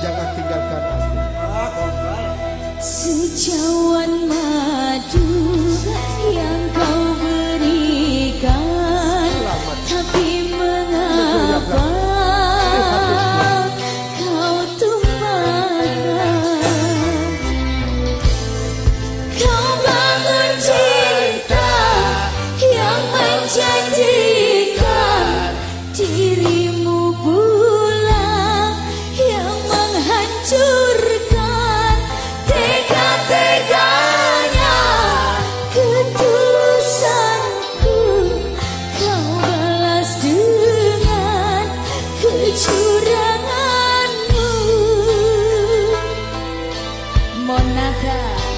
Jangan tinggalkan aku. Sejauhan madu monada.